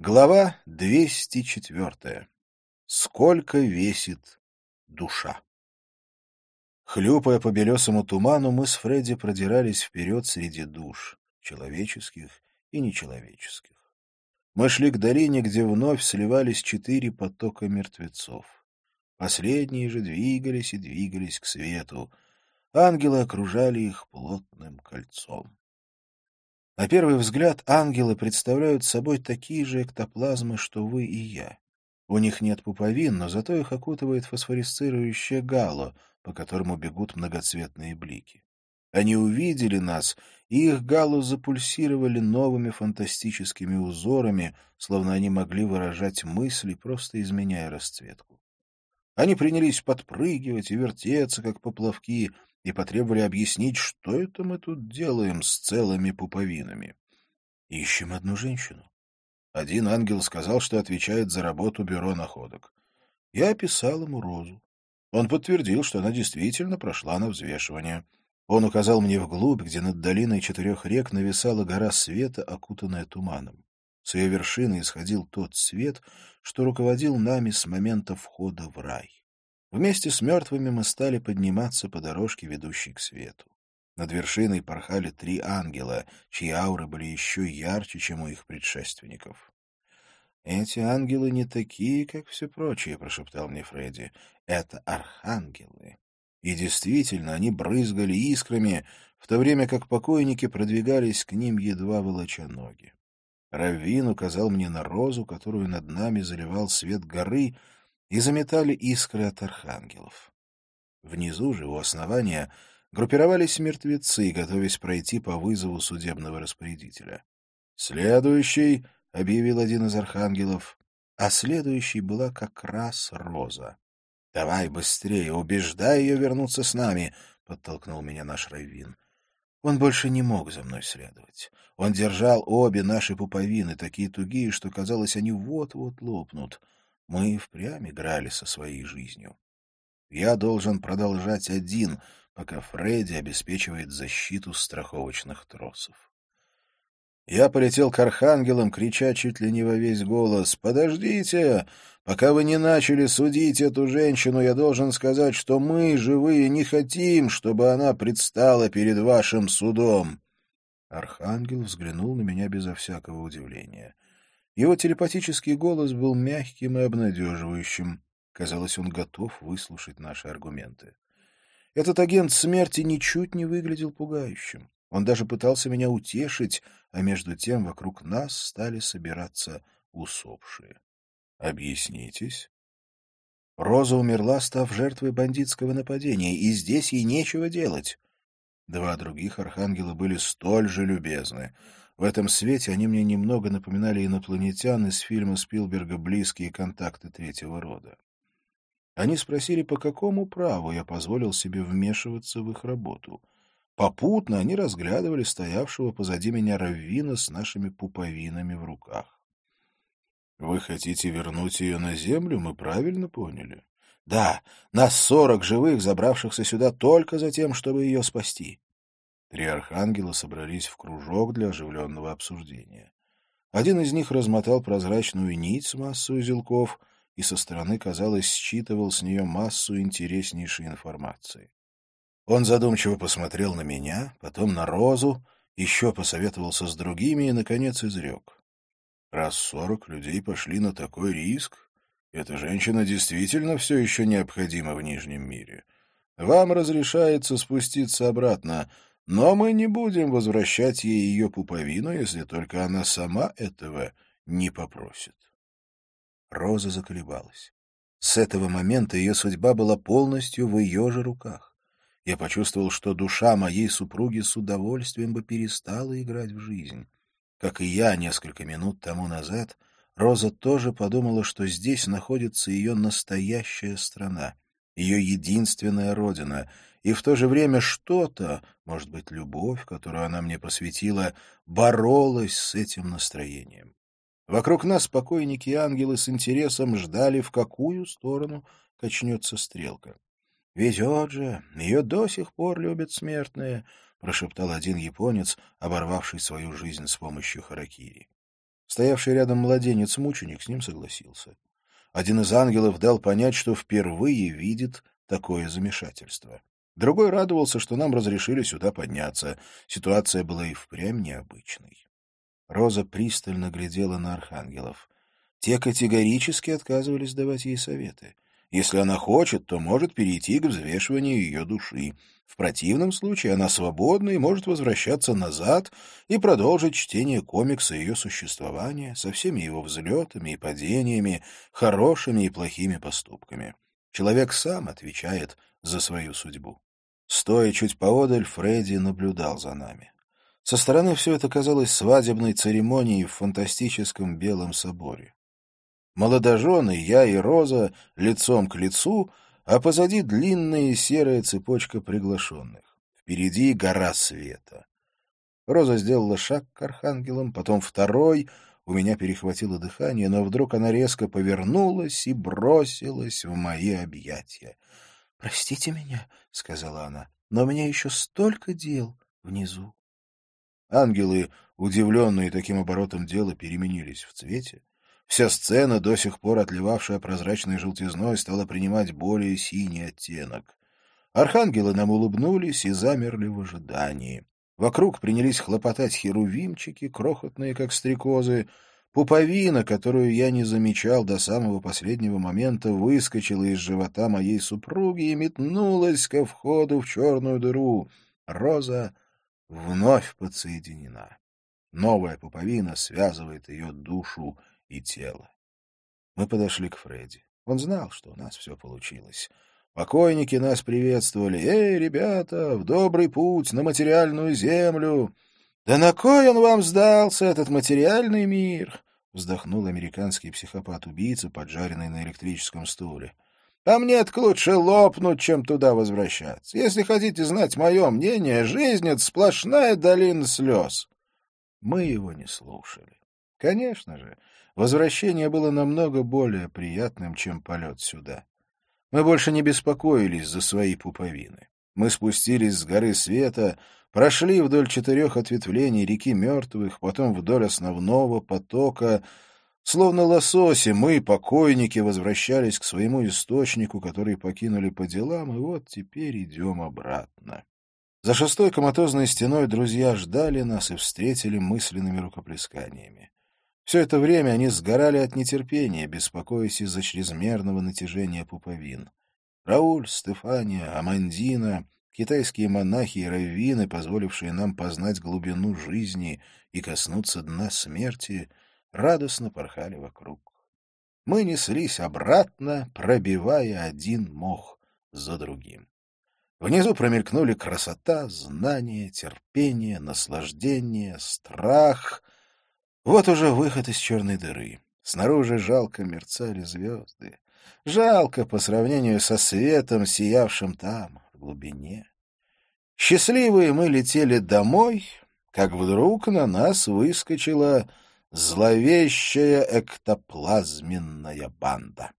Глава 204. Сколько весит душа? Хлюпая по белесому туману, мы с Фредди продирались вперед среди душ, человеческих и нечеловеческих. Мы шли к долине, где вновь сливались четыре потока мертвецов. Последние же двигались и двигались к свету. Ангелы окружали их плотным кольцом. На первый взгляд ангелы представляют собой такие же эктоплазмы, что вы и я. У них нет пуповин, но зато их окутывает фосфорисцирующее гало, по которому бегут многоцветные блики. Они увидели нас, и их гало запульсировали новыми фантастическими узорами, словно они могли выражать мысли, просто изменяя расцветку. Они принялись подпрыгивать и вертеться, как поплавки, и потребовали объяснить, что это мы тут делаем с целыми пуповинами. Ищем одну женщину. Один ангел сказал, что отвечает за работу бюро находок. Я описал ему розу. Он подтвердил, что она действительно прошла на взвешивание. Он указал мне вглубь, где над долиной четырех рек нависала гора света, окутанная туманом. С ее вершины исходил тот свет, что руководил нами с момента входа в рай. Вместе с мертвыми мы стали подниматься по дорожке, ведущей к свету. Над вершиной порхали три ангела, чьи ауры были еще ярче, чем у их предшественников. «Эти ангелы не такие, как все прочие», — прошептал мне Фредди. «Это архангелы». И действительно, они брызгали искрами, в то время как покойники продвигались к ним, едва волоча ноги. Раввин указал мне на розу, которую над нами заливал свет горы, и заметали искры от архангелов. Внизу же, у основания, группировались мертвецы, готовясь пройти по вызову судебного распорядителя. «Следующий», — объявил один из архангелов, а следующей была как раз Роза. «Давай быстрее, убеждай ее вернуться с нами», — подтолкнул меня наш Раввин. Он больше не мог за мной следовать. Он держал обе наши пуповины, такие тугие, что, казалось, они вот-вот лопнут. Мы и впрямь играли со своей жизнью. Я должен продолжать один, пока Фредди обеспечивает защиту страховочных тросов. Я полетел к архангелам, крича чуть ли не во весь голос. «Подождите! Пока вы не начали судить эту женщину, я должен сказать, что мы, живые, не хотим, чтобы она предстала перед вашим судом!» Архангел взглянул на меня безо всякого удивления. Его телепатический голос был мягким и обнадеживающим. Казалось, он готов выслушать наши аргументы. Этот агент смерти ничуть не выглядел пугающим. Он даже пытался меня утешить, а между тем вокруг нас стали собираться усопшие. Объяснитесь. Роза умерла, став жертвой бандитского нападения, и здесь ей нечего делать. Два других архангела были столь же любезны. В этом свете они мне немного напоминали инопланетян из фильма Спилберга «Близкие контакты третьего рода». Они спросили, по какому праву я позволил себе вмешиваться в их работу. Попутно они разглядывали стоявшего позади меня раввина с нашими пуповинами в руках. — Вы хотите вернуть ее на землю, мы правильно поняли? — Да, нас сорок живых, забравшихся сюда только за тем, чтобы ее спасти. Три архангела собрались в кружок для оживленного обсуждения. Один из них размотал прозрачную нить с массой узелков и со стороны, казалось, считывал с нее массу интереснейшей информации. Он задумчиво посмотрел на меня, потом на Розу, еще посоветовался с другими и, наконец, изрек. Раз сорок людей пошли на такой риск, эта женщина действительно все еще необходима в Нижнем мире. Вам разрешается спуститься обратно — но мы не будем возвращать ей ее пуповину, если только она сама этого не попросит. Роза заколебалась. С этого момента ее судьба была полностью в ее же руках. Я почувствовал, что душа моей супруги с удовольствием бы перестала играть в жизнь. Как и я несколько минут тому назад, Роза тоже подумала, что здесь находится ее настоящая страна, ее единственная родина — и в то же время что-то, может быть, любовь, которую она мне посвятила, боролась с этим настроением. Вокруг нас покойники и ангелы с интересом ждали, в какую сторону качнется стрелка. — Везет же, ее до сих пор любят смертные, — прошептал один японец, оборвавший свою жизнь с помощью харакири. Стоявший рядом младенец-мученик с ним согласился. Один из ангелов дал понять, что впервые видит такое замешательство. Другой радовался, что нам разрешили сюда подняться. Ситуация была и впрямь необычной. Роза пристально глядела на архангелов. Те категорически отказывались давать ей советы. Если она хочет, то может перейти к взвешиванию ее души. В противном случае она свободна и может возвращаться назад и продолжить чтение комикса ее существования со всеми его взлетами и падениями, хорошими и плохими поступками. Человек сам отвечает за свою судьбу. Стоя чуть поодаль, Фредди наблюдал за нами. Со стороны все это казалось свадебной церемонией в фантастическом Белом соборе. Молодожены, я и Роза, лицом к лицу, а позади длинная серая цепочка приглашенных. Впереди гора света. Роза сделала шаг к архангелам, потом второй. У меня перехватило дыхание, но вдруг она резко повернулась и бросилась в мои объятия. — Простите меня, — сказала она, — но у меня еще столько дел внизу. Ангелы, удивленные таким оборотом дела, переменились в цвете. Вся сцена, до сих пор отливавшая прозрачной желтизной, стала принимать более синий оттенок. Архангелы нам улыбнулись и замерли в ожидании. Вокруг принялись хлопотать херувимчики, крохотные, как стрекозы. Пуповина, которую я не замечал до самого последнего момента, выскочила из живота моей супруги и метнулась ко входу в черную дыру. Роза вновь подсоединена. Новая пуповина связывает ее душу и тело. Мы подошли к Фредди. Он знал, что у нас все получилось. Покойники нас приветствовали. «Эй, ребята, в добрый путь, на материальную землю!» «Да на кой он вам сдался, этот материальный мир?» — вздохнул американский психопат-убийца, поджаренный на электрическом стуле. А мне-то лучше лопнуть, чем туда возвращаться. Если хотите знать мое мнение, жизнь — это сплошная долина слез. Мы его не слушали. Конечно же, возвращение было намного более приятным, чем полет сюда. Мы больше не беспокоились за свои пуповины. Мы спустились с горы света, прошли вдоль четырех ответвлений реки мертвых, потом вдоль основного потока — Словно лососи, мы, покойники, возвращались к своему источнику, который покинули по делам, и вот теперь идем обратно. За шестой коматозной стеной друзья ждали нас и встретили мысленными рукоплесканиями. Все это время они сгорали от нетерпения, беспокоясь из-за чрезмерного натяжения пуповин. Рауль, Стефания, Амандина, китайские монахи и раввины, позволившие нам познать глубину жизни и коснуться дна смерти — радостно порхали вокруг. Мы неслись обратно, пробивая один мох за другим. Внизу промелькнули красота, знание, терпение, наслаждение, страх. Вот уже выход из черной дыры. Снаружи жалко мерцали звезды. Жалко по сравнению со светом, сиявшим там, в глубине. Счастливые мы летели домой, как вдруг на нас выскочила зловещая эктоплазменная банда.